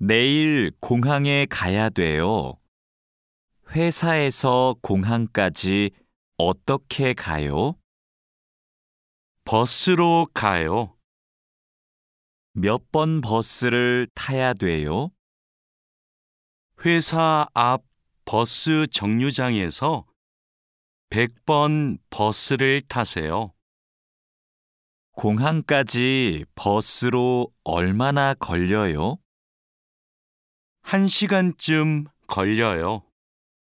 내일 공항에 가야 돼요. 회사에서 공항까지 어떻게 가요? 버스로 가요. 몇 번 버스를 타야 돼요? 회사 앞 버스 정류장에서 100번 버스를 타세요. 공항까지 버스로 얼마나 걸려요? 1시간쯤 걸려요.